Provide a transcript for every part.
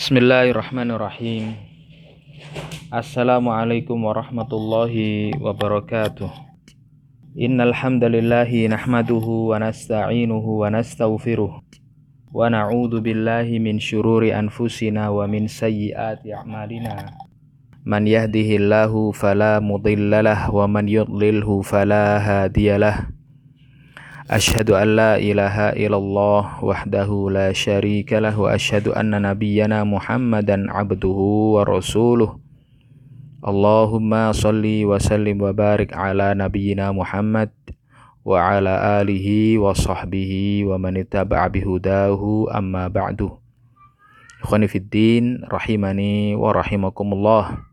Bismillahirrahmanirrahim. Assalamualaikum warahmatullahi wabarakatuh. Innal hamdalillahi nahmaduhu wa nasta'inuhu wa nastaghfiruh wa na'udzu billahi min syururi anfusina wa min sayyiati a'malina. Man yahdihillahu fala mudhillalah wa man yudlilhu fala hadiyalah. أشهد أن لا إله إلا الله وحده لا شريك له وأشهد أن نبينا محمدا عبده ورسوله. اللهم صل وسلم وبارك على نبينا محمد وعلى آله وصحبه ومن اتبع بهداه أما بعد. إخواني في الدين rahimani wa rahimakumullah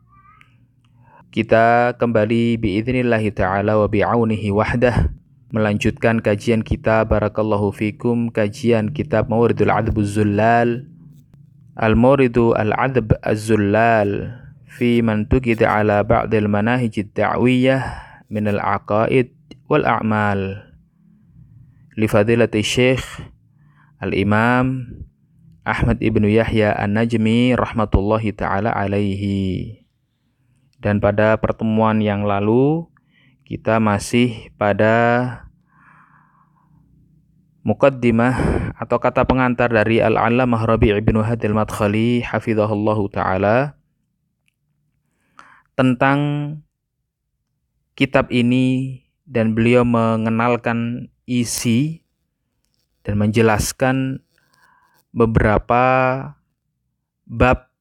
kita kembali biidnillahi ta'ala wa bi'aunihi wahdah. Melanjutkan kajian kita barakallahu fikum kajian kitab Mawridul Adab Zullal. Al-Mawridu Al-Adab Az-Zullal fi man tukida ala ba'dil manahij ad-da'wiyah min al-aqaid wal a'mal li fadilati Syekh Al-Imam Ahmad Ibnu Yahya An-Najmi rahmatullahi taala alaihi. Dan pada pertemuan yang lalu kita masih pada mukaddimah atau kata pengantar dari Al-Allamah Rabi' ibnu Hadil Madkhali hafizahullahu taala tentang kitab ini dan beliau mengenalkan isi dan menjelaskan beberapa bab.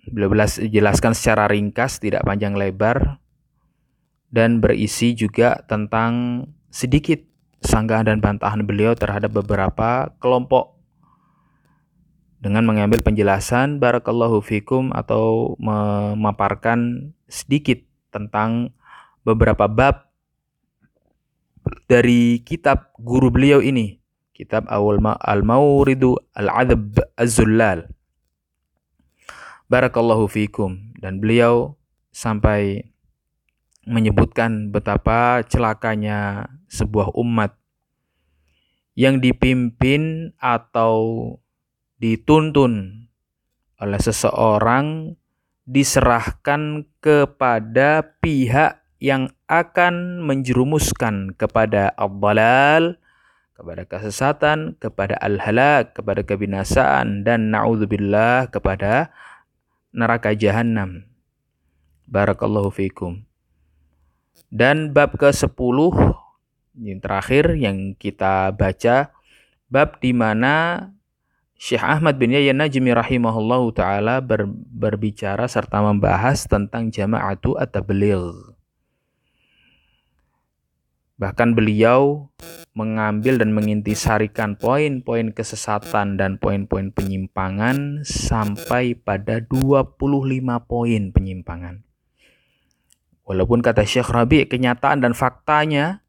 Beliau jelaskan secara ringkas tidak panjang lebar dan berisi juga tentang sedikit sanggahan dan bantahan beliau terhadap beberapa kelompok. Dengan mengambil penjelasan barakallahu fikum atau memaparkan sedikit tentang beberapa bab dari kitab guru beliau ini. Kitab awal al-mauridu al-adab az-zullal. Barakallahu fikum. Dan beliau sampai menyebutkan betapa celakanya sebuah umat yang dipimpin atau dituntun oleh seseorang diserahkan kepada pihak yang akan menjerumuskan kepada abdalal, kepada kesesatan, kepada al-halak, kepada kebinasaan dan naudzubillah kepada neraka jahanam. Barakallahu fikum. Dan bab ke-10 yang terakhir yang kita baca bab di mana Syekh Ahmad bin Yahya Najmi rahimahullahu taala ber, berbicara serta membahas tentang jama'atu at-tabligh. Bahkan beliau mengambil dan mengintisarikan poin-poin kesesatan dan poin-poin penyimpangan sampai pada 25 poin penyimpangan. Walaupun kata Syekh Rabi kenyataan dan faktanya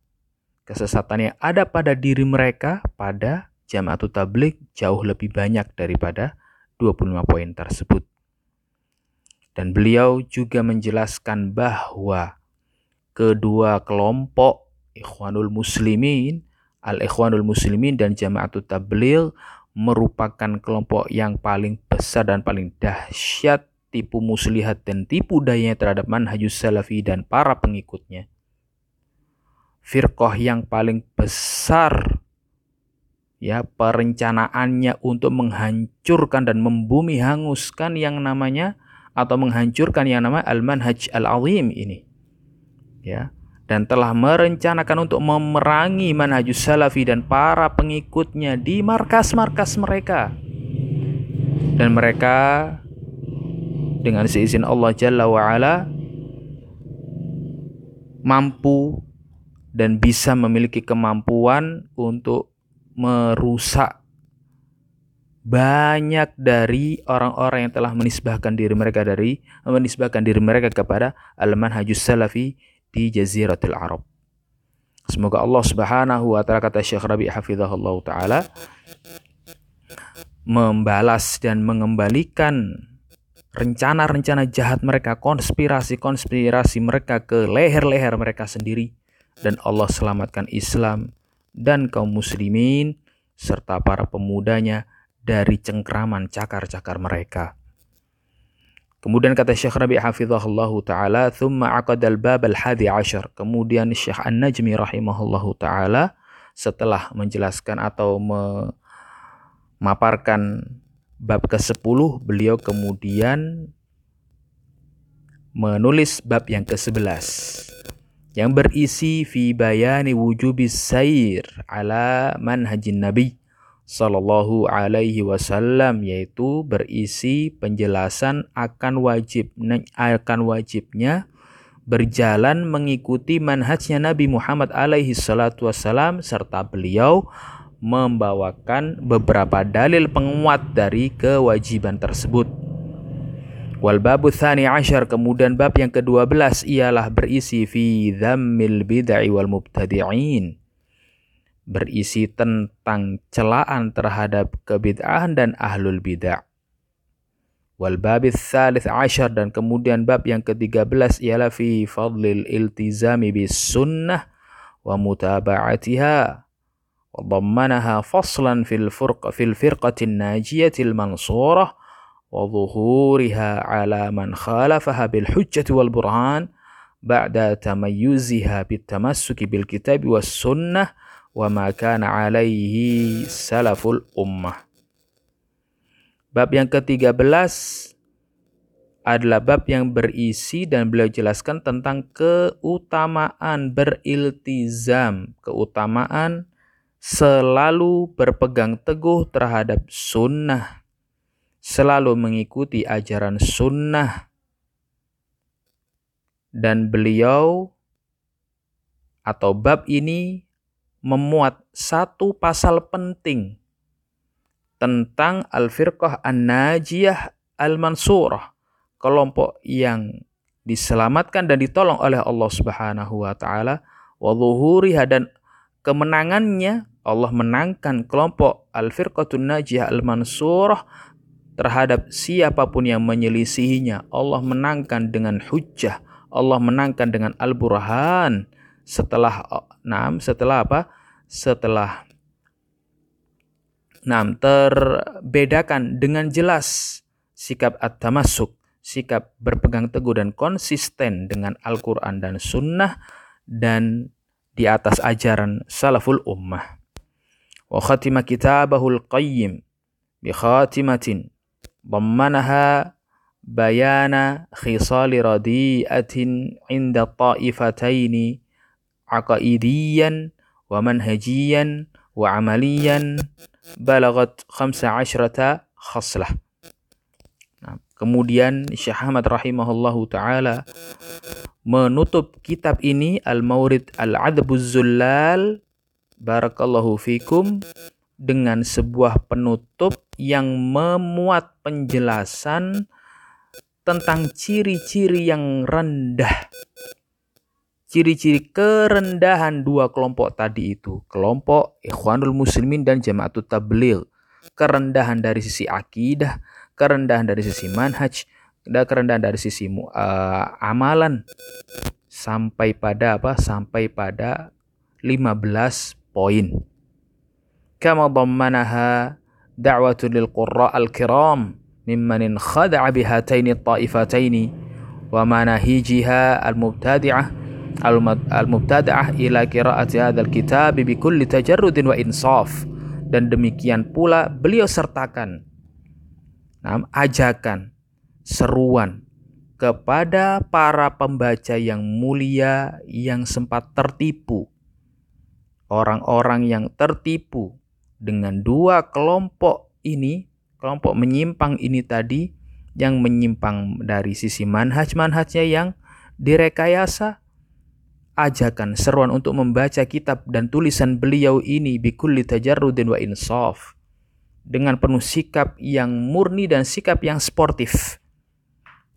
kesesatan yang ada pada diri mereka pada jamaah tablik jauh lebih banyak daripada 25 poin tersebut. Dan beliau juga menjelaskan bahwa kedua kelompok Ikhwanul Muslimin, Al-Ikhwanul Muslimin dan Jamaatul Tabligh merupakan kelompok yang paling besar dan paling dahsyat tipu muslihat dan tipu daya terhadap manhajus salafi dan para pengikutnya. Firqah yang paling besar ya perencanaannya untuk menghancurkan dan membumi hanguskan yang namanya atau menghancurkan yang namanya al-manhaj al-azim ini. Ya, dan telah merencanakan untuk memerangi manhajus salafi dan para pengikutnya di markas-markas mereka. Dan mereka dengan seizin Allah Jalla wa'ala mampu dan bisa memiliki kemampuan untuk merusak banyak dari orang-orang yang telah menisbahkan diri mereka dari menisbahkan diri mereka kepada al-manhajus salafi di jaziratul Arab. Semoga Allah Subhanahu wa taala kata Syekh Rabi hafizahullah taala membalas dan mengembalikan rencana-rencana jahat mereka, konspirasi-konspirasi mereka ke leher-leher mereka sendiri dan Allah selamatkan Islam dan kaum muslimin serta para pemudanya dari cengkraman cakar-cakar mereka. Kemudian kata Syekh Rabi hafizahullahu taala, "Tsumma aqada al-bab al-hadi ashar." Kemudian Syekh An-Najmi rahimahullahu taala setelah menjelaskan atau memaparkan bab ke-10, beliau kemudian menulis bab yang ke-11 yang berisi fi bayani wujubis sair ala manhajin nabi sallallahu alaihi wasallam yaitu berisi penjelasan akan wajib akan wajibnya berjalan mengikuti manhajnya Nabi Muhammad alaihi salatu wasallam serta beliau membawakan beberapa dalil penguat dari kewajiban tersebut. Wal babu thani ashar kemudian bab yang ke-12 ialah berisi fi dhammil bid'ah wal mubtadi'in berisi tentang celaan terhadap kebid'ahan dan ahlul bid'ah. Wal babis thalith ashar dan kemudian bab yang ke-13 ialah fi fadlil iltizami bis sunnah wa mutaba'atiha mansurah wa dhuhuriha ala man khalafaha bil hujjati wal burhan ba'da tamayyuziha bit tamassuki bil kitabi was sunnah wa ma kana alaihi salaful ummah. Bab yang ke-13 adalah bab yang berisi dan beliau jelaskan tentang keutamaan beriltizam, keutamaan selalu berpegang teguh terhadap sunnah, selalu mengikuti ajaran sunnah, dan beliau atau bab ini memuat satu pasal penting tentang Al-Firqah An-Najiyah Al-Mansurah, kelompok yang diselamatkan dan ditolong oleh Allah Subhanahu wa taala wa dan kemenangannya Allah menangkan kelompok Al-Firqatun Najiyah Al-Mansurah terhadap siapa pun yang menyelisihinya. Allah menangkan dengan hujjah, Allah menangkan dengan al-burhan setelah enam setelah apa? Setelah enam terbedakan dengan jelas sikap at-tamassuk, sikap berpegang teguh dan konsisten dengan Al-Qur'an dan sunnah dan di atas ajaran salaful ummah. وختم كتابه القيم بخاتمة ضمنها بيان خصال رديئة عند الطائفتين عقائديا ومنهجيا وعمليا بلغت خمس عشرة خصلة. نعم. Kemudian Syekh Ahmad rahimahullahu taala menutup kitab ini Al-Maurid Al-Adbuz Zullal barakallahu fikum dengan sebuah penutup yang memuat penjelasan tentang ciri-ciri yang rendah ciri-ciri kerendahan dua kelompok tadi itu. Kelompok Ikhwanul Muslimin dan Jamaatul Tabligh. Kerendahan dari sisi akidah, kerendahan dari sisi manhaj, dan kerendahan dari sisi uh, amalan sampai pada apa? Sampai pada 15 poin. Kama dhammanaha da'watu lil qurra al-kiram mimman khada'a bihataini at-ta'ifataini wa manahijiha al-mubtadi'ah al-mubtada'ah ila qiraati hadzal kitab bi kulli tajarrudin wa insaf dan demikian pula beliau sertakan nah, ajakan seruan kepada para pembaca yang mulia yang sempat tertipu orang-orang yang tertipu dengan dua kelompok ini kelompok menyimpang ini tadi yang menyimpang dari sisi manhaj-manhajnya yang direkayasa. Ajakan seruan untuk membaca kitab dan tulisan beliau ini bikulli tajarrudin wa insaf dengan penuh sikap yang murni dan sikap yang sportif.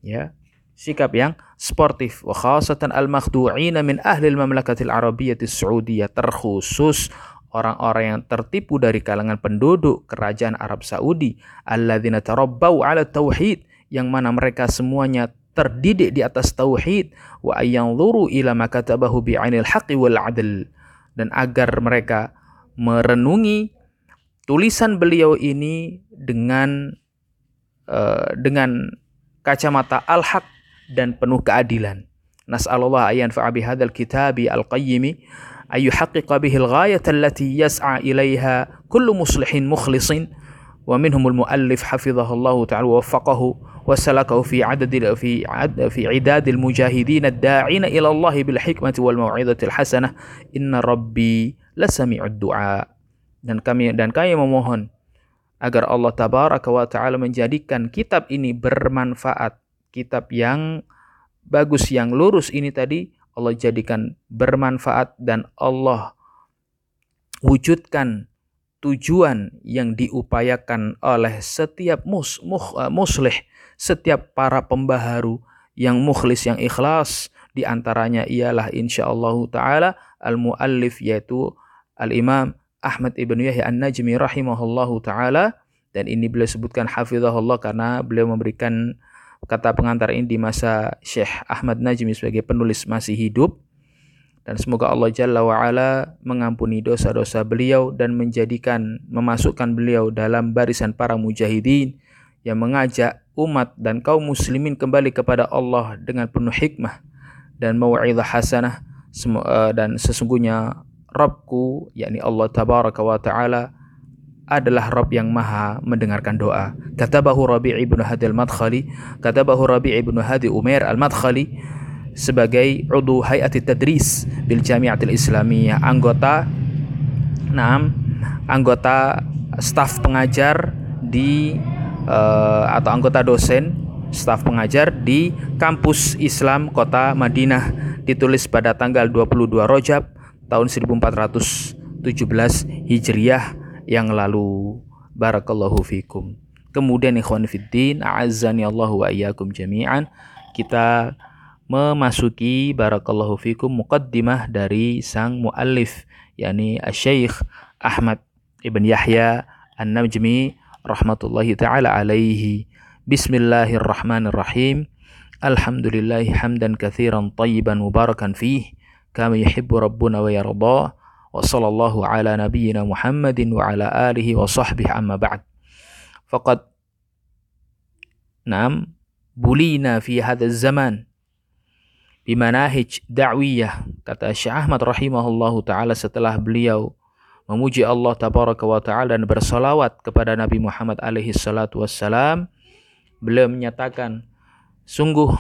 Ya sikap yang sportif. Wa khasatan al makhdu'ina min ahli al mamlakatil arabiyyah saudiyah terkhusus orang-orang yang tertipu dari kalangan penduduk kerajaan Arab Saudi alladzina tarabbau ala tauhid yang mana mereka semuanya terdidik di atas tauhid wa ayanzuru ila ma katabahu bi'ainil haqqi wal adl dan agar mereka merenungi tulisan beliau ini dengan uh, dengan kacamata al-haq dan penuh keadilan. Nas'alullah ayyan fa'abi hadzal kitabi al-qayyimi ay yuhaqqiqa bihi al-ghayata allati yas'a ilaiha kullu muslihin mukhlisin wa minhumul muallif hafizahullahu ta'ala wa waffaqahu wa salakahu fi adad fi ad, fi idad al-mujahidin ad-da'ina ila Allah bil hikmati wal mau'izati al-hasanah inna rabbi lasami'ud du'a dan kami dan kami memohon agar Allah tabaraka wa taala menjadikan kitab ini bermanfaat kitab yang bagus yang lurus ini tadi Allah jadikan bermanfaat dan Allah wujudkan tujuan yang diupayakan oleh setiap mus, muh, uh, muslih, setiap para pembaharu yang mukhlis, yang ikhlas, di antaranya ialah insyaallah taala al-muallif yaitu al-Imam Ahmad ibn Yahya An-Najmi rahimahullahu taala. Dan ini beliau sebutkan hafizahullah karena beliau memberikan kata pengantar ini di masa Syekh Ahmad Najmi sebagai penulis masih hidup. Dan semoga Allah Jalla wa'ala mengampuni dosa-dosa beliau dan menjadikan, memasukkan beliau dalam barisan para mujahidin yang mengajak umat dan kaum muslimin kembali kepada Allah dengan penuh hikmah dan mau'izah hasanah. Eh, dan sesungguhnya Rabbku yakni Allah tabaraka wa taala adalah Rabb yang maha mendengarkan doa. Katabahu Rabi' ibn Hadi al-Madkhali, katabahu Rabi' ibn Hadi Umair al-Madkhali sebagai udu hayat tadris bil jamiatil islamiyah anggota enam anggota staf pengajar di uh, atau anggota dosen staf pengajar di kampus Islam Kota Madinah ditulis pada tanggal 22 Rojab tahun 1417 Hijriah yang lalu barakallahu fikum kemudian ikhwan fiddin a'azzani Allah wa iyyakum jami'an kita memasuki barakallahu fikum muqaddimah dari sang muallif yakni Syekh Ahmad Ibn Yahya An-Najmi rahmatullahi taala alaihi. Bismillahirrahmanirrahim. Alhamdulillah hamdan katsiran tayyiban mubarakan fih kama yuhibbu rabbuna wa yarda. Ala nabiyyina Muhammadin wa ala alihi wa sahbihi amma ba'd. Faqad Naam bulina fi hadha zaman bimanahij da'wiyah kata Syekh setelah beliau memuji Allah tabaraka wa taala dan bersolawat kepada Nabi Muhammad alaihi salatu wassalam beliau menyatakan sungguh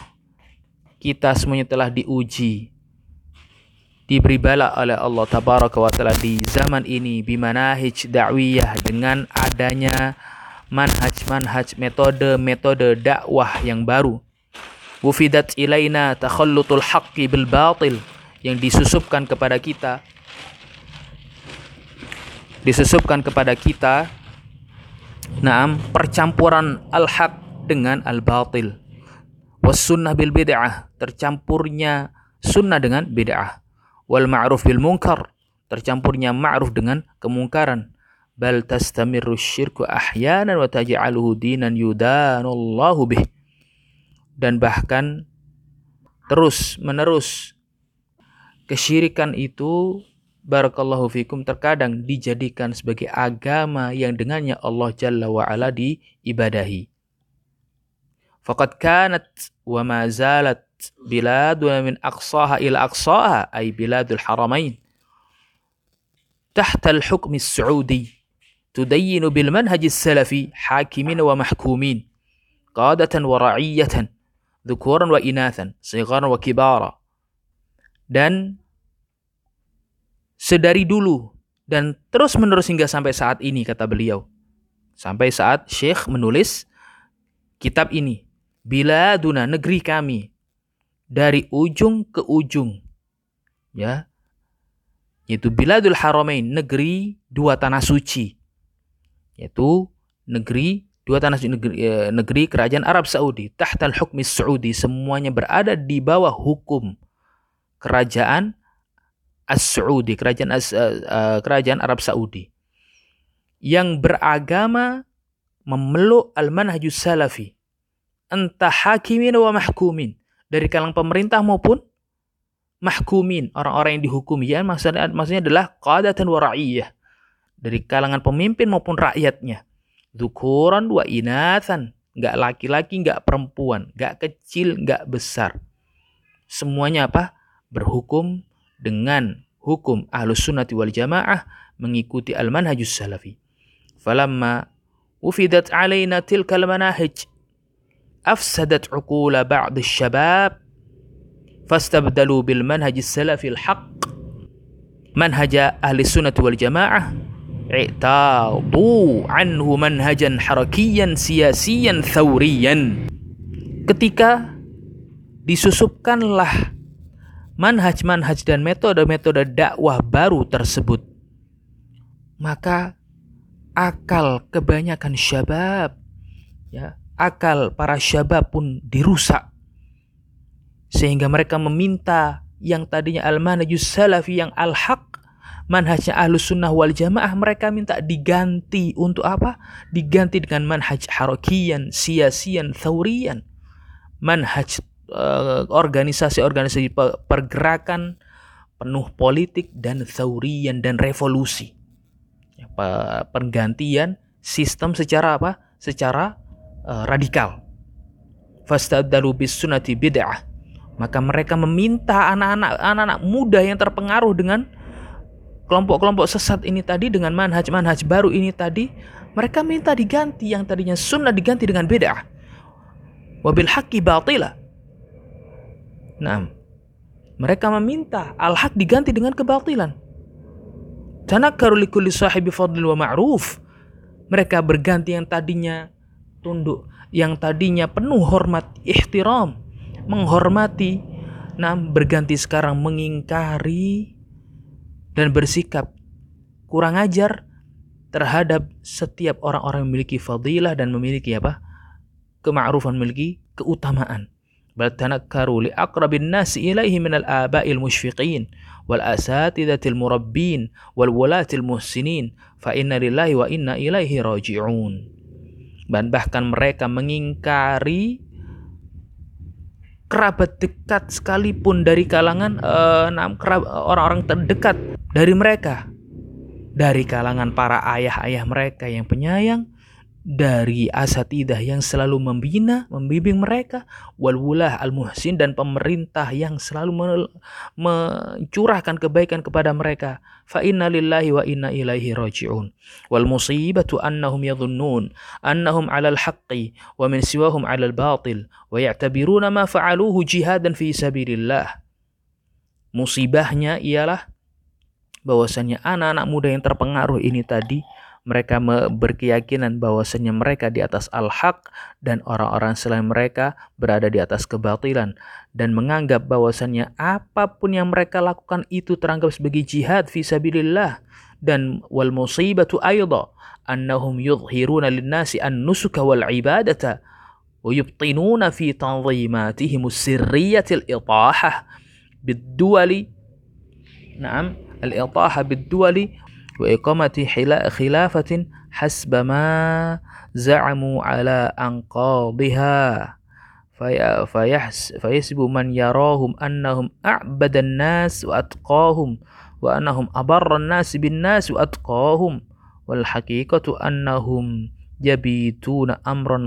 kita semuanya telah diuji diberi bala oleh Allah tabaraka wa taala di zaman ini bimanahij da'wiyah dengan adanya manhaj-manhaj metode-metode dakwah yang baru. Wufidat ilaina takhallutul haqqi bil batil yang disusupkan kepada kita disusupkan kepada kita naam percampuran al-haq dengan al-batil. Was sunnah bil bid'ah tercampurnya sunnah dengan bid'ah wal ma'ruf bil munkar. Tercampurnya ma'ruf dengan kemungkaran. Bal tastamirru syirku ahyanan wa taj'aluhu dinan yudanullahu bih. Dan bahkan terus menerus kesyirikan itu barakallahu fikum terkadang dijadikan sebagai agama yang dengannya Allah Jalla wa ala diibadahi. Faqad kanat wa ma zalat biladuna min aqsaha ila aqsaha ay biladul haramain تحت الحكم السعودي تدين بالمنهج السلفي حاكمين ومحكومين قادة ورعية dzukuran wa inathan, sigharan wa kibara. Dan sedari dulu dan terus menerus hingga sampai saat ini kata beliau. Sampai saat Syekh menulis kitab ini. Bila duna negeri kami dari ujung ke ujung. Ya. Yaitu Biladul Haramain, negeri dua tanah suci. Yaitu negeri dua tanah negeri, eh, negeri kerajaan Arab Saudi tahtal hukmi Saudi semuanya berada di bawah hukum kerajaan As-Saudi kerajaan As, uh, uh, kerajaan Arab Saudi yang beragama memeluk al-manhajus salafi entah hakimin wa mahkumin dari kalangan pemerintah maupun mahkumin orang-orang yang dihukumi ya maksudnya maksudnya adalah qadatan wa ra'iyah dari kalangan pemimpin maupun rakyatnya Dzukuran wa inathan. nggak laki-laki, nggak perempuan, nggak kecil, nggak besar. Semuanya apa? Berhukum dengan hukum ahlus sunnati wal jamaah mengikuti al-manhajus salafi. Falamma ufidat alaina tilkal manahij afsadat uqula ba'd syabab fastabdalu bil manhajis salafi al-haq manhaj ahli sunnati wal jamaah manhajan harakiyan siyasiyan thawriyan ketika disusupkanlah manhaj-manhaj dan metode-metode dakwah baru tersebut, maka akal kebanyakan syabab, ya, akal para syabab pun dirusak. Sehingga mereka meminta yang tadinya al-manhajus salafi yang al-haq, manhajnya ahlus sunnah wal jamaah, mereka minta diganti untuk apa? Diganti dengan manhaj harakian, siasian, thaurian. Manhaj Eh, organisasi-organisasi pergerakan penuh politik dan thaurian dan revolusi. Ya, pergantian sistem secara apa? Secara uh, radikal. Fastadalu bis sunnati bid'ah. Maka mereka meminta anak-anak anak-anak muda yang terpengaruh dengan kelompok-kelompok sesat ini tadi dengan manhaj-manhaj baru ini tadi, mereka minta diganti yang tadinya sunnah diganti dengan bid'ah. Wabil haqqi batila Nah, mereka meminta al-haq diganti dengan kebatilan. Tanakkaru likulli sahibi wa ma'ruf. Mereka berganti yang tadinya tunduk yang tadinya penuh hormat ihtiram menghormati nam berganti sekarang mengingkari dan bersikap kurang ajar terhadap setiap orang-orang yang memiliki fadilah dan memiliki apa? Kema'rufan memiliki keutamaan. Bal tanakkaru li aqrabin nasi ilaihi min al aba'il musyfiqin wal asatidatil murabbin wal walatil muhsinin fa inna lillahi wa inna ilaihi raji'un bahkan mereka mengingkari kerabat dekat sekalipun dari kalangan uh, orang-orang terdekat dari mereka. Dari kalangan para ayah-ayah mereka yang penyayang dari asatidah yang selalu membina, membimbing mereka, wal wulah al muhsin dan pemerintah yang selalu mencurahkan kebaikan kepada mereka. Fa inna lillahi wa inna ilaihi raji'un. Wal musibatu annahum yadhunnun annahum 'ala al haqqi wa min siwahum 'ala al batil wa ya'tabiruna ma fa'aluhu jihadan fi sabilillah. Musibahnya ialah bahwasanya anak-anak muda yang terpengaruh ini tadi mereka berkeyakinan bahwasanya mereka di atas al-haq dan orang-orang selain mereka berada di atas kebatilan dan menganggap bahwasanya apa pun yang mereka lakukan itu teranggap sebagai jihad fi sabilillah dan wal musibatu aidha annahum yudhhiruna lin-nasi an-nusuka wal ibadata wa yubtinuna fi tanzimatihim sirriyatil itahah bid-duwali. Na'am al-itahah bid-duwali wa iqamati khilafatin hasba ma za'amu ala anqadhiha fayahsibu man yarahum annahum a'badan nas wa atqahum wa annahum abarran nas bin nas wa atqahum wal haqiqatu annahum yabituna amran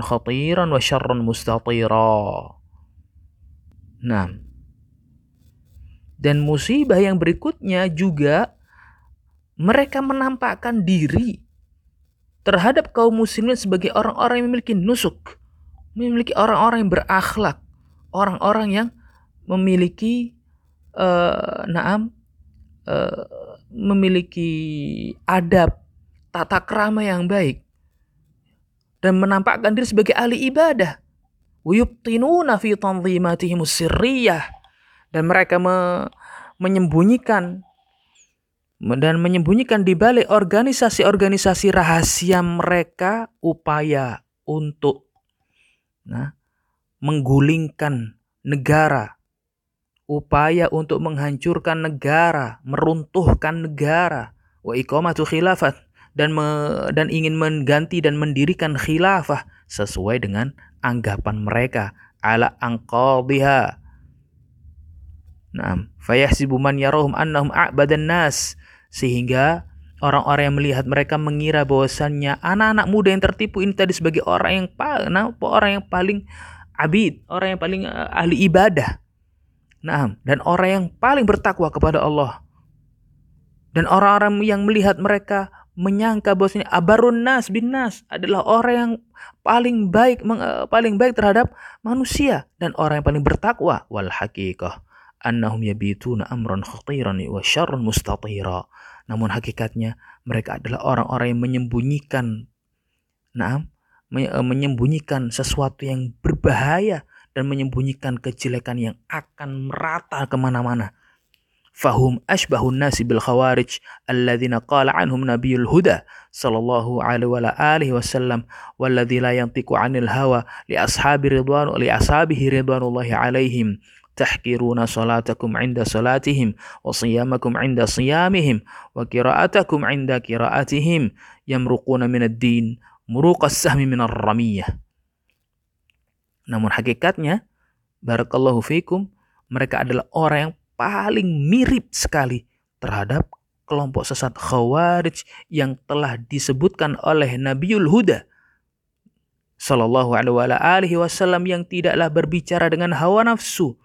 dan musibah yang berikutnya juga mereka menampakkan diri terhadap kaum muslimin sebagai orang-orang yang memiliki nusuk, memiliki orang-orang yang berakhlak, orang-orang yang memiliki uh, naam uh, memiliki adab, tata krama yang baik dan menampakkan diri sebagai ahli ibadah. Fi sirriyah dan mereka me menyembunyikan dan menyembunyikan di balik organisasi-organisasi rahasia mereka upaya untuk nah, menggulingkan negara, upaya untuk menghancurkan negara, meruntuhkan negara, wa iqamatu khilafat dan me, dan ingin mengganti dan mendirikan khilafah sesuai dengan anggapan mereka. Ala angqadhiha. Naam, fayahsibu man yarahum annahum a'badan nas sehingga Orang-orang yang melihat mereka mengira bahwasannya anak-anak muda yang tertipu ini tadi sebagai orang yang paling, orang yang paling abid, orang yang paling uh, ahli ibadah. Nah, dan orang yang paling bertakwa kepada Allah. Dan orang-orang yang melihat mereka menyangka bahwasanya abarun nas bin nas adalah orang yang paling baik uh, paling baik terhadap manusia dan orang yang paling bertakwa wal haqiqah annahum yabituna amran khatiran wa syarrun mustatira namun hakikatnya mereka adalah orang-orang yang menyembunyikan nah, menyembunyikan sesuatu yang berbahaya dan menyembunyikan kejelekan yang akan merata ke mana-mana. Fahum ashbahun nasi bil khawarij alladzina qala anhum nabiyul huda sallallahu alaihi wa alihi wasallam walladzi la yantiqu anil hawa li ashabi ridwan li ashabihi ridwanullahi alaihim تحقرون صلاتكم عند صلاتهم وصيامكم عند صيامهم وقراءتكم عند قراءتهم يمرقون من الدين مروق السهم من الرمية namun hakikatnya barakallahu fikum mereka adalah orang yang paling mirip sekali terhadap kelompok sesat khawarij yang telah disebutkan oleh Nabiul Huda Sallallahu alaihi wasallam yang tidaklah berbicara dengan hawa nafsu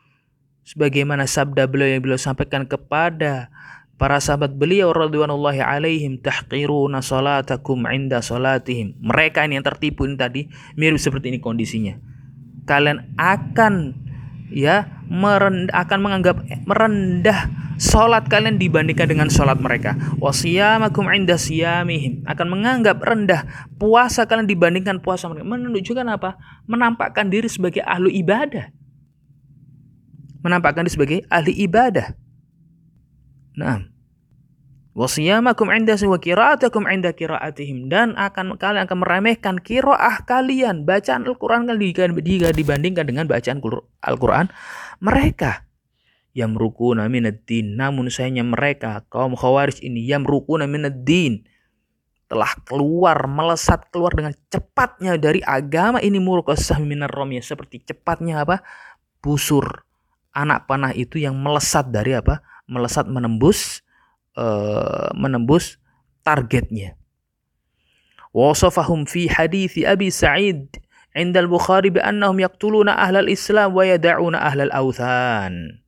sebagaimana sabda beliau yang beliau sampaikan kepada para sahabat beliau radhiyallahu alaihim tahqiruna salatakum inda salatihim. Mereka ini yang tertipu ini tadi mirip seperti ini kondisinya. Kalian akan ya merendah, akan menganggap merendah salat kalian dibandingkan dengan salat mereka. Wasiyamakum inda siyamihim akan menganggap rendah puasa kalian dibandingkan puasa mereka. Menunjukkan apa? Menampakkan diri sebagai ahlu ibadah menampakkan dia sebagai ahli ibadah. Nah, wasiyamakum inda wa qiraatakum inda qiraatihim. Dan akan kalian akan meremehkan qiraah kalian bacaan Al-Qur'an kalian jika dibandingkan dengan bacaan Al-Qur'an mereka. Yang rukuna din namun sayangnya mereka kaum khawarij ini yang rukuna din telah keluar melesat keluar dengan cepatnya dari agama ini murqasah minar seperti cepatnya apa? Busur anak panah itu yang melesat dari apa? Melesat menembus uh, menembus targetnya. Wasafahum fi hadithi Abi Sa'id عند البخاري بأنهم يقتلون أهل الإسلام ويدعون أهل الأوثان.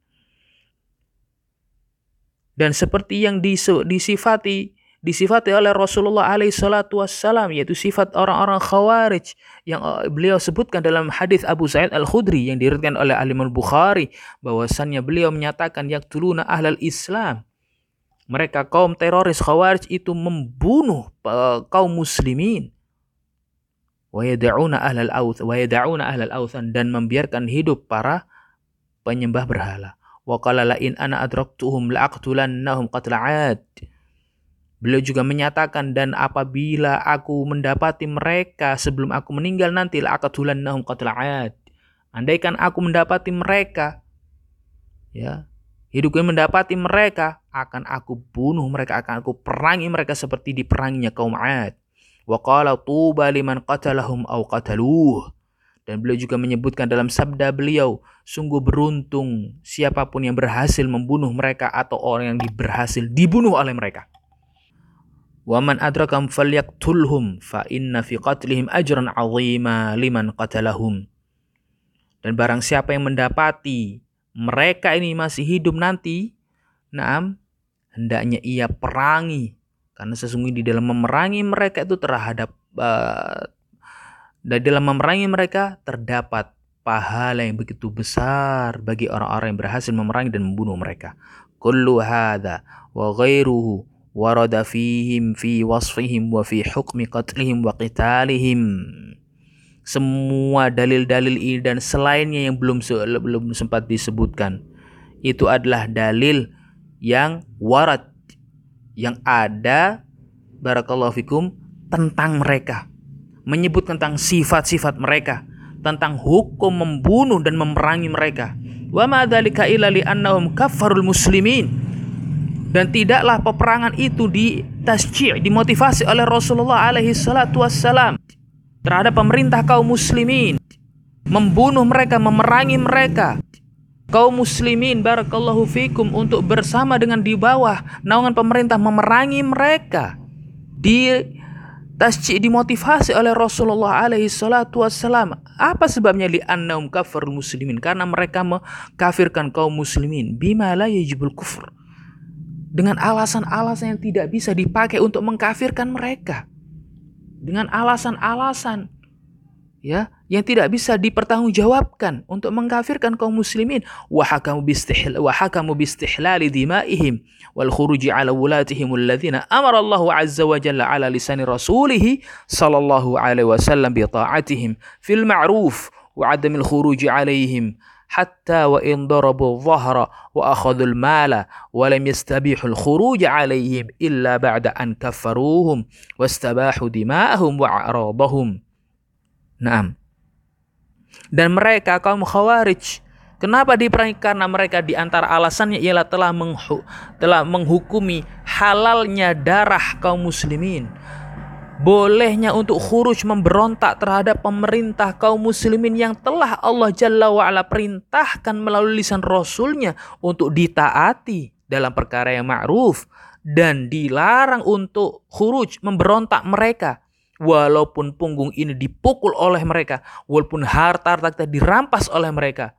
Dan seperti yang disifati disifati oleh Rasulullah alaihi salatu wassalam yaitu sifat orang-orang khawarij yang eh, beliau sebutkan dalam hadis Abu Sa'id Al-Khudri yang diriwayatkan oleh Imam Bukhari bahwasannya beliau menyatakan yaktuluna ahlal Islam. Mereka kaum teroris khawarij itu membunuh uh, kaum muslimin. Wa yad'una ahlal auth wa yad'una ahlal authan dan membiarkan hidup para penyembah berhala. Wa qala la in ana adraktuhum la'aqtulannahum Beliau juga menyatakan dan apabila aku mendapati mereka sebelum aku meninggal nanti la'aqatulannahum qatla'at. Andaikan aku mendapati mereka ya, hidupku mendapati mereka akan aku bunuh mereka akan aku perangi mereka seperti diperanginya kaum 'ad. Wa qala tuba liman qatalahum aw qataluh. Dan beliau juga menyebutkan dalam sabda beliau, sungguh beruntung siapa pun yang berhasil membunuh mereka atau orang yang berhasil dibunuh oleh mereka. Waman adrakam falyaktulhum fa inna fi qatlihim ajran azima liman qatalahum. Dan barang siapa yang mendapati mereka ini masih hidup nanti, naam, hendaknya ia perangi karena sesungguhnya di dalam memerangi mereka itu terhadap eh, uh, dan dalam memerangi mereka terdapat pahala yang begitu besar bagi orang-orang yang berhasil memerangi dan membunuh mereka. Kullu hadha wa ghairuhu warada fihim fi wasfihim wa fi hukmi qatlihim semua dalil-dalil ini dan selainnya yang belum belum sempat disebutkan itu adalah dalil yang warat yang ada barakallahu fikum tentang mereka. Menyebut tentang sifat-sifat mereka tentang hukum membunuh dan memerangi mereka. Wa ma dzalika illa li annahum kaffarul muslimin dan tidaklah peperangan itu ditasji' dimotivasi oleh Rasulullah alaihi salatu wassalam terhadap pemerintah kaum muslimin membunuh mereka memerangi mereka. Kaum muslimin barakallahu fikum untuk bersama dengan di bawah naungan pemerintah memerangi mereka. Di tasci dimotivasi oleh Rasulullah alaihi salatu wassalam. Apa sebabnya? Li annahum kafir muslimin. Karena mereka mengkafirkan kaum muslimin. Bima la yajibul kufur dengan alasan-alasan yang tidak bisa dipakai untuk mengkafirkan mereka. Dengan alasan-alasan ya yang tidak bisa dipertanggungjawabkan untuk mengkafirkan kaum muslimin. Wa hakamu bistihlal wa hakamu bistihlal dimaihim. Wal khuruj ala wulatihim alladhina amara Allah azza wa jalla ala lisan rasulih sallallahu alaihi wasallam bi ta'atihim. Fil ma'ruf wa adamil khuruj alaihim hatta wa in darabu dhahra wa akhadul mala wa lam yastabihul khuruj alaihim illa ba'da an kaffaruhum wastabahu dima'ahum wa a'radahum. Naam. Dan mereka kaum Khawarij Kenapa diperangi? Karena mereka di antara alasannya ialah telah, menghu telah menghukumi halalnya darah kaum muslimin Bolehnya untuk khuruj memberontak terhadap pemerintah kaum muslimin yang telah Allah Jalla wa'ala perintahkan melalui lisan Rasulnya untuk ditaati dalam perkara yang ma'ruf dan dilarang untuk khuruj memberontak mereka. Walaupun punggung ini dipukul oleh mereka, walaupun harta-harta kita dirampas oleh mereka.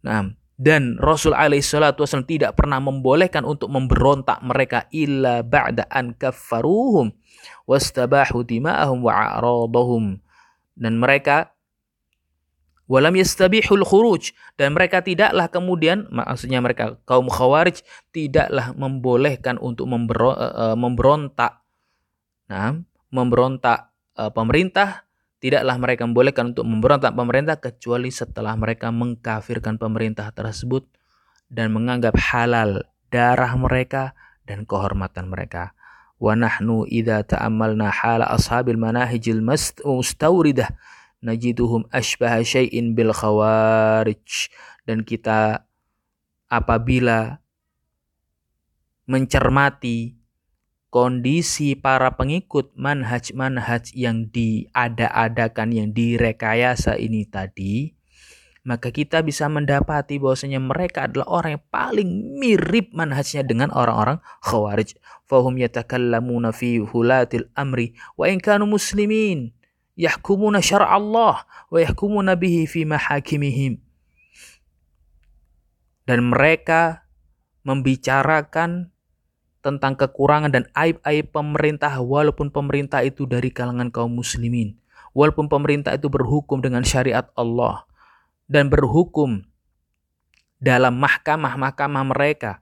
Nah, dan Rasul alaihi salatu tidak pernah membolehkan untuk memberontak mereka illa ba'da an kaffaruhum wastabahu dima'ahum wa a'radahum. Dan mereka walam yastabihul khuruj dan mereka tidaklah kemudian maksudnya mereka kaum khawarij tidaklah membolehkan untuk eh, memberontak. Nah, memberontak uh, pemerintah, tidaklah mereka membolehkan untuk memberontak pemerintah kecuali setelah mereka mengkafirkan pemerintah tersebut dan menganggap halal darah mereka dan kehormatan mereka. Idza ta'ammalna hala ashabil manahijil mustawridah najiduhum ashbaha syai'in bil khawarij. Dan kita apabila mencermati kondisi para pengikut manhaj-manhaj yang diada-adakan, yang direkayasa ini tadi, maka kita bisa mendapati bahwasanya mereka adalah orang yang paling mirip manhajnya dengan orang-orang khawarij. Fahum yatakallamuna fi hulatil amri wa in kanu muslimin yahkumuna syara Allah wa yahkumuna bihi fi mahakimihim. Dan mereka membicarakan tentang kekurangan dan aib-aib pemerintah walaupun pemerintah itu dari kalangan kaum muslimin. Walaupun pemerintah itu berhukum dengan syariat Allah dan berhukum dalam mahkamah-mahkamah mereka.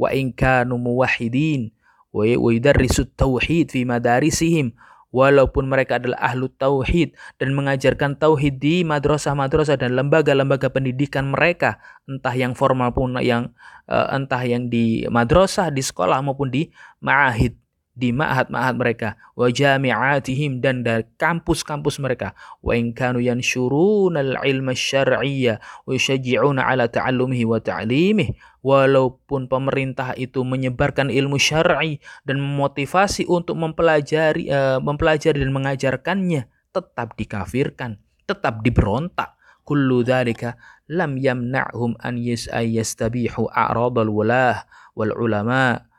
Wa in kanu muwahhidin wa yudarrisut tauhid fi madarisihim walaupun mereka adalah ahlu tauhid dan mengajarkan tauhid di madrasah-madrasah dan lembaga-lembaga pendidikan mereka, entah yang formal pun yang uh, entah yang di madrasah, di sekolah maupun di ma'ahid di ma'had-ma'had mereka. Wa jami'atihim dan dari kampus-kampus mereka. Wa in kanu yanshuruna al-ilma syar'iyya wa yashji'una ala ta'allumihi wa ta'limihi walaupun pemerintah itu menyebarkan ilmu syar'i dan memotivasi untuk mempelajari uh, mempelajari dan mengajarkannya tetap dikafirkan tetap diberontak. Kullu dzalika lam yamna'hum an yastabihu a'radal walah wal ulama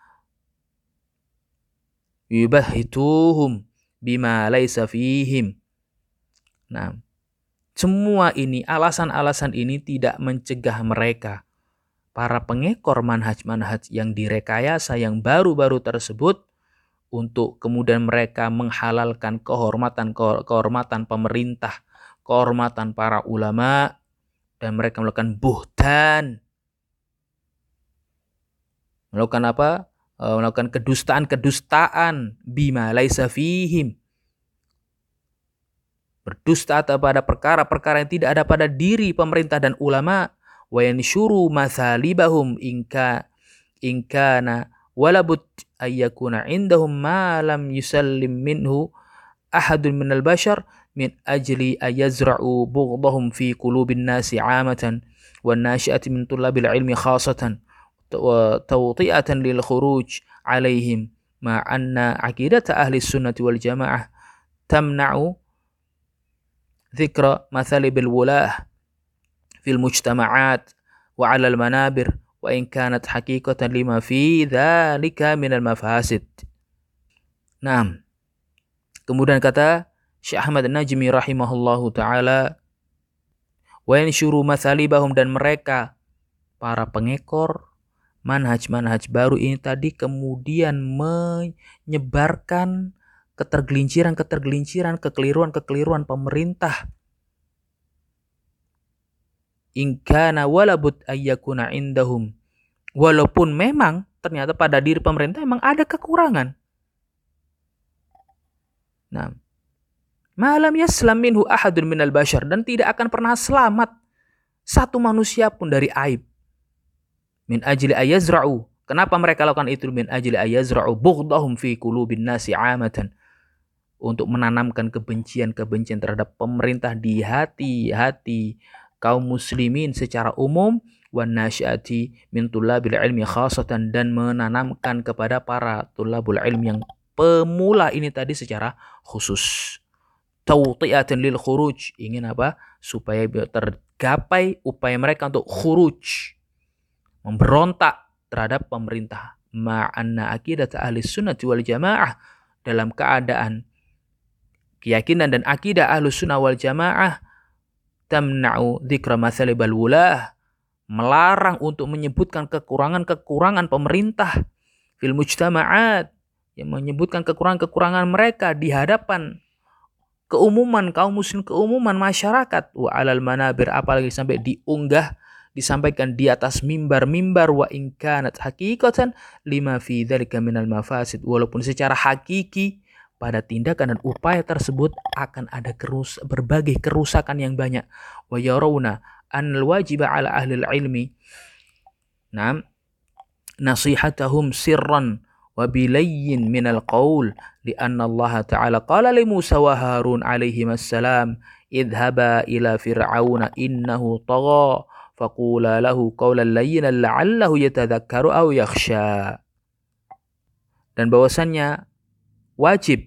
yubahituhum bima laisa fihim. Nah, semua ini alasan-alasan ini tidak mencegah mereka para pengekor manhaj-manhaj yang direkayasa yang baru-baru tersebut untuk kemudian mereka menghalalkan kehormatan kehormatan pemerintah, kehormatan para ulama dan mereka melakukan buhtan. Melakukan apa? Uh, melakukan kedustaan-kedustaan bima laisa fihim. Berdusta pada perkara-perkara yang tidak ada pada diri pemerintah dan ulama wa yanshuru mathalibahum inka inkana walabut ayyakuna indahum ma lam yusallim minhu ahadun minal bashar min ajli ayazra'u bughdahum fi qulubin nasi 'amatan wan nashi'ati min tullabil ilmi khasatan وتوطئة للخروج عليهم مع أن عقيدة أهل السنة والجماعة تمنع ذكر مثل بالولاة fil mujtama'at wa 'ala al-manabir wa in kanat haqiqatan lima fi dzalika minal mafasid. Nah, kemudian kata Syekh Ahmad Najmi rahimahullahu taala wa yanshuru masalibahum dan mereka para pengekor manhaj-manhaj baru ini tadi kemudian menyebarkan ketergelinciran-ketergelinciran, kekeliruan-kekeliruan pemerintah. Ingkana walabut ayyakuna indahum. Walaupun memang ternyata pada diri pemerintah memang ada kekurangan. Nah, malam yaslam minhu ahadun minal bashar dan tidak akan pernah selamat satu manusia pun dari aib. Min ajli ayazra'u. Kenapa mereka lakukan itu min ajli ayazra'u bughdahum fi qulubin nasi amatan. Untuk menanamkan kebencian-kebencian terhadap pemerintah di hati-hati kaum muslimin secara umum wan nasyati min tulabil ilmi khasatan dan menanamkan kepada para tulabul ilmi yang pemula ini tadi secara khusus. Tawti'atan lil khuruj. Ingin apa? Supaya tergapai upaya mereka untuk khuruj. Memberontak terhadap pemerintah. Ma'anna akidat ahli sunnah wal jamaah. Dalam keadaan keyakinan dan akidah ahli sunnah wal jamaah. Tamna'u dhikra masalibal wulah. Melarang untuk menyebutkan kekurangan-kekurangan pemerintah fil mujtama'at yang menyebutkan kekurangan-kekurangan mereka di hadapan keumuman kaum muslim keumuman masyarakat wa alal manabir apalagi sampai diunggah disampaikan di atas mimbar-mimbar wa ingkanat hakikatan lima fi dzalika minal mafasid. Walaupun secara hakiki pada tindakan dan upaya tersebut akan ada kerus berbagai kerusakan yang banyak. Wa yarawna an wajiba ala ahli ilmi nam nasihatahum sirran wa bilayyin minal qaul li anna Allah ta'ala qala li Musa wa Harun alaihi assalam idhaba ila fir'auna innahu tagha. فقولا له قولا لينا لعله يتذكر aw يخشى Dan bahwasannya wajib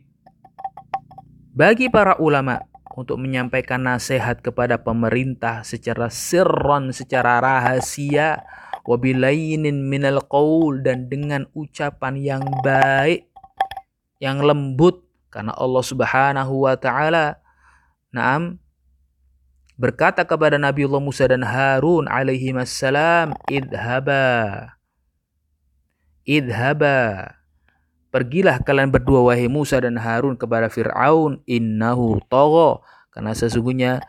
bagi para ulama untuk menyampaikan nasihat kepada pemerintah secara sirron, secara rahasia, wabilainin minal qawul, dan dengan ucapan yang baik, yang lembut karena Allah Subhanahu wa taala. Naam berkata kepada Nabi Allah Musa dan Harun alaihi wassalam idhaba. Idhaba. Pergilah kalian berdua wahai Musa dan Harun kepada Fir'aun innahu tagha. Karena sesungguhnya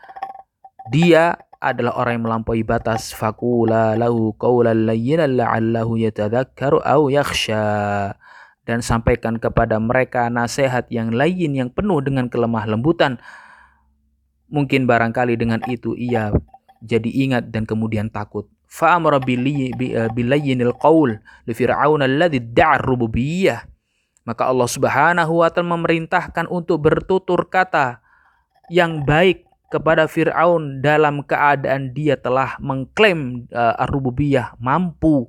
dia adalah orang yang melampaui batas. Fakula lahu qawlan layyinan la'allahu yatadhakkaru aw yakhsha. Dan sampaikan kepada mereka nasihat yang lain yang penuh dengan kelemah lembutan mungkin barangkali dengan itu ia jadi ingat dan kemudian takut fa'amara bilayyinil qaul li fir'aun alladhi da'a rububiyyah maka Allah Subhanahu wa taala memerintahkan untuk bertutur kata yang baik kepada Fir'aun dalam keadaan dia telah mengklaim uh, ar-rububiyah mampu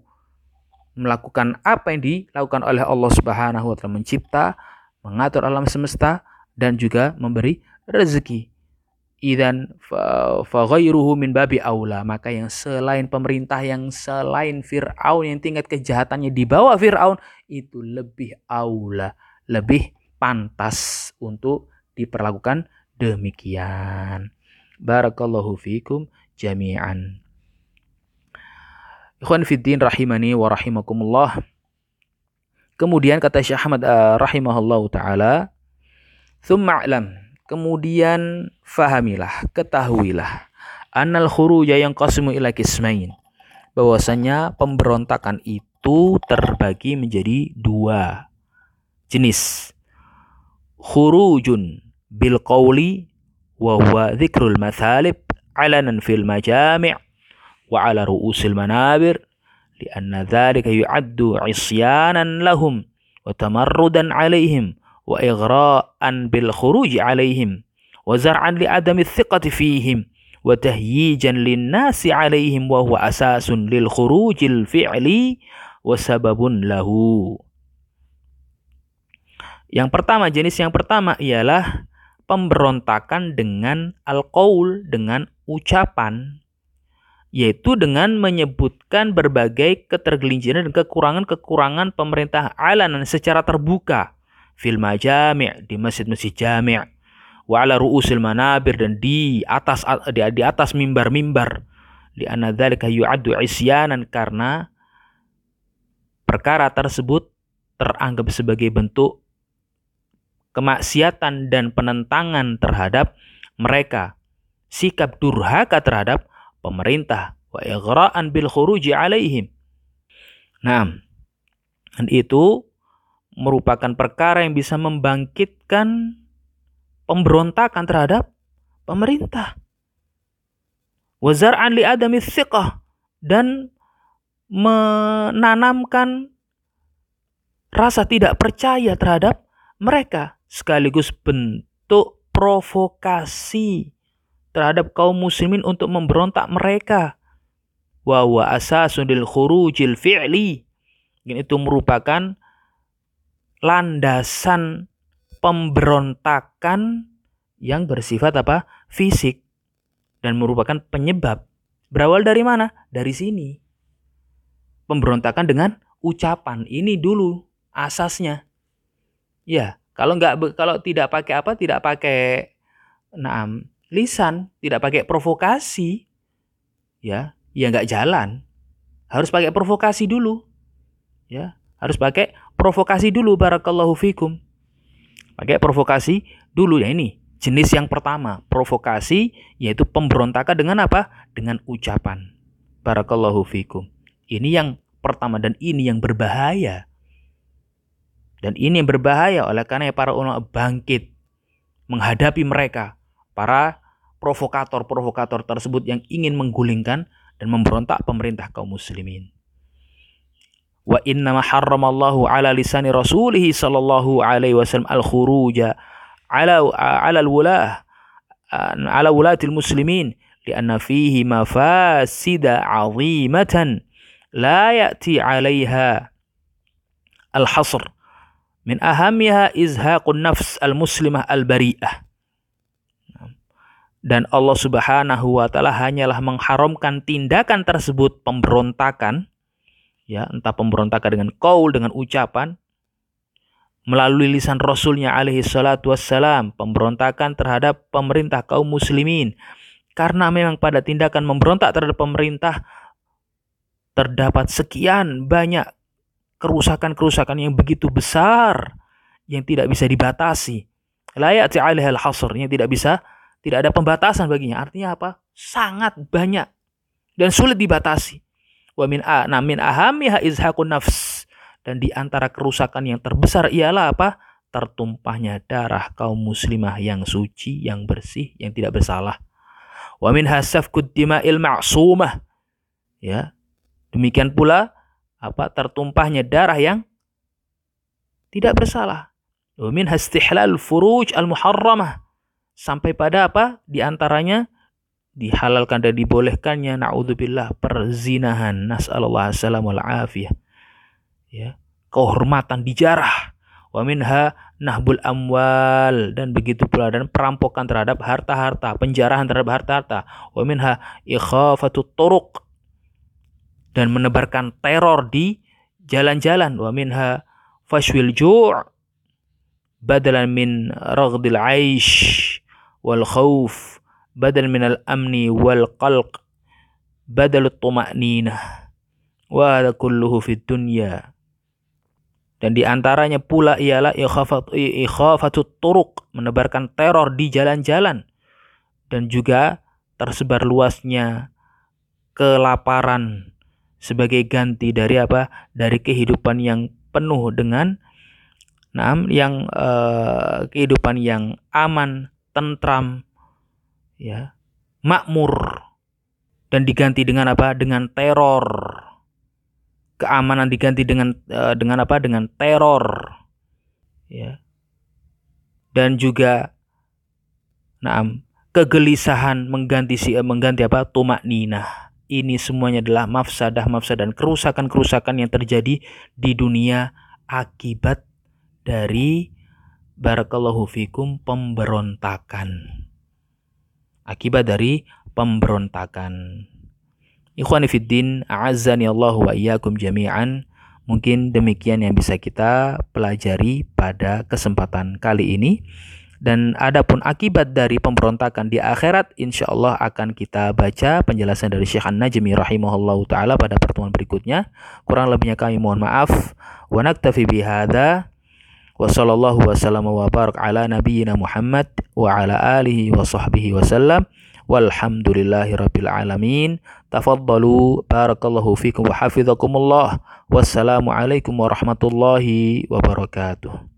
melakukan apa yang dilakukan oleh Allah Subhanahu wa taala mencipta, mengatur alam semesta dan juga memberi rezeki. Idan fa ghairuhu min babi aula, maka yang selain pemerintah yang selain Firaun yang tingkat kejahatannya di bawah Firaun itu lebih aula, lebih pantas untuk diperlakukan demikian. Barakallahu fikum jami'an. Ikhwan fiddin rahimani wa rahimakumullah. Kemudian kata Syekh Ahmad uh, rahimahullahu taala, "Tsumma alam." Kemudian fahamilah, ketahuilah annal khuruja yang qasmu ila kismain. Bahwasanya pemberontakan itu terbagi menjadi dua jenis. Khurujun bil qawli wa huwa dzikrul mathalib alanan fil majami' wa ala ru'usil manabir wa بالخروج عليهم khuruj لعدم الثقة فيهم li للناس عليهم وهو أساس للخروج الفعلي وسبب له. yang pertama jenis yang pertama ialah pemberontakan dengan alkohol dengan ucapan yaitu dengan menyebutkan berbagai ketergelinciran dan kekurangan-kekurangan pemerintah alanan secara terbuka fil majami' di masjid-masjid jami' wa ala ru'usil manabir dan di atas di, di atas mimbar-mimbar. Di anna dzalika yu'addu isyanan karena perkara tersebut teranggap sebagai bentuk kemaksiatan dan penentangan terhadap mereka. Sikap durhaka terhadap pemerintah wa ighra'an bil khuruji alaihim. Nah, dan itu merupakan perkara yang bisa membangkitkan pemberontakan terhadap pemerintah. Wazar'an li adami dan menanamkan rasa tidak percaya terhadap mereka sekaligus bentuk provokasi terhadap kaum muslimin untuk memberontak mereka. Wa wa asasun khurujil fi'li. Itu merupakan landasan pemberontakan yang bersifat apa? fisik dan merupakan penyebab. Berawal dari mana? Dari sini. Pemberontakan dengan ucapan. Ini dulu asasnya. Ya, kalau nggak kalau tidak pakai apa? Tidak pakai naam lisan, tidak pakai provokasi, ya, ya nggak jalan. Harus pakai provokasi dulu. Ya, harus pakai provokasi dulu barakallahu fikum. Pakai provokasi dulu ya ini. Jenis yang pertama, provokasi yaitu pemberontakan dengan apa? Dengan ucapan. Barakallahu fikum. Ini yang pertama dan ini yang berbahaya. Dan ini yang berbahaya oleh karena para ulama bangkit menghadapi mereka, para provokator-provokator tersebut yang ingin menggulingkan dan memberontak pemerintah kaum muslimin. Wa inna ma harramallahu ala lisani rasulihi sallallahu alaihi wasallam al-khuruja ala ala al-wulah ala wulatil muslimin. Lianna fihi mafasida 'azimatan la ya'ti 'alaiha al-hasr. Min ahammiha izhaqun nafs al-muslimah al-bari'ah. Dan Allah Subhanahu wa taala hanyalah mengharamkan tindakan tersebut pemberontakan ya entah pemberontakan dengan kaul dengan ucapan melalui lisan Rasulnya alaihi salatu wassalam pemberontakan terhadap pemerintah kaum muslimin karena memang pada tindakan memberontak terhadap pemerintah terdapat sekian banyak kerusakan-kerusakan yang begitu besar yang tidak bisa dibatasi layak al hasr yang tidak bisa tidak ada pembatasan baginya. Artinya apa? Sangat banyak dan sulit dibatasi. Wa min a nah min ahamiha izhaqun nafs. Dan di antara kerusakan yang terbesar ialah apa? Tertumpahnya darah kaum muslimah yang suci, yang bersih, yang tidak bersalah. Wa min hasafkud dima'il ma'sumah. Ya. Demikian pula apa? Tertumpahnya darah yang tidak bersalah. Wa min hastihlal furuj al-muharramah sampai pada apa? Di antaranya dihalalkan dan dibolehkannya naudzubillah perzinahan. Nasallallahu alaihi wal afiyah. Ya kehormatan dijarah. Wa minha nahbul amwal. Dan begitu pula dan perampokan terhadap harta-harta penjarahan terhadap harta-harta. Wa minha ikhafatut turuq. Dan menebarkan teror di jalan-jalan. Wa minha fashwil ju' badalan min raghdil aish wal khauf amni wal qalq badal tuma'ninah wa hadha kulluhu fid dunya. Dan di antaranya pula ialah ikhafatut turuq menebarkan teror di jalan-jalan. Dan juga tersebar luasnya kelaparan sebagai ganti dari apa? Dari kehidupan yang penuh dengan nah, yang uh, kehidupan yang aman tentram, ya, makmur dan diganti dengan apa? Dengan teror. Keamanan diganti dengan uh, dengan apa? Dengan teror. Ya. Dan juga naam, kegelisahan mengganti si uh, mengganti apa? tumak nina. Ini semuanya adalah mafsadah mafsadah dan kerusakan-kerusakan yang terjadi di dunia akibat dari barakallahu fikum pemberontakan. Akibat dari pemberontakan. Ikhwani fiddin, a'azzani Allah wa iyyakum jami'an. Mungkin demikian yang bisa kita pelajari pada kesempatan kali ini. Dan adapun akibat dari pemberontakan di akhirat, insya Allah akan kita baca penjelasan dari Syekh An-Najmi rahimahullah ta'ala pada pertemuan berikutnya. Kurang lebihnya kami mohon maaf. Wa naktafi bihada. Wa sallallahu wa barak ala nabiyyina Muhammad wa ala alihi wa sahbihi wa sallam. Walhamdulillahi rabbil alamin. Tafaddalu barakallahu fikum wa hafizakumullah. Wassalamualaikum warahmatullahi wabarakatuh.